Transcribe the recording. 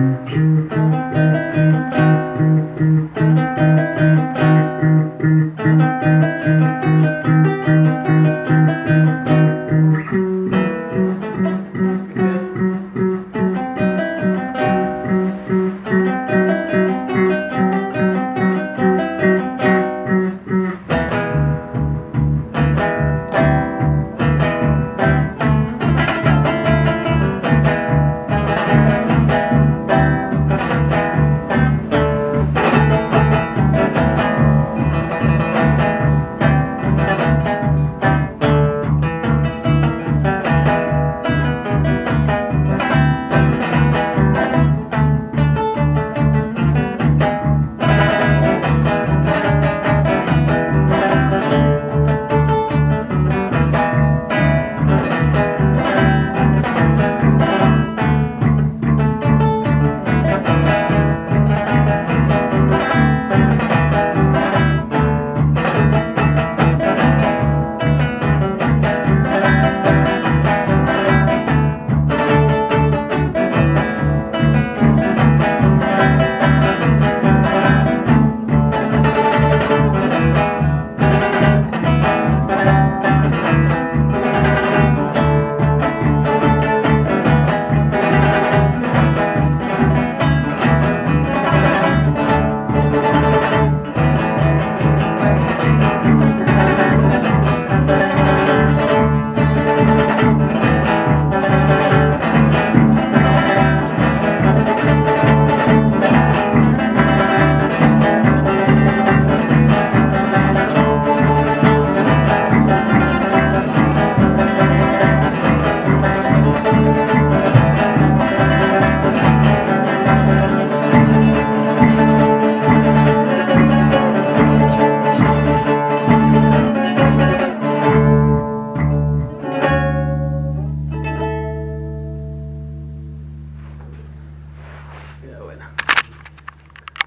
Música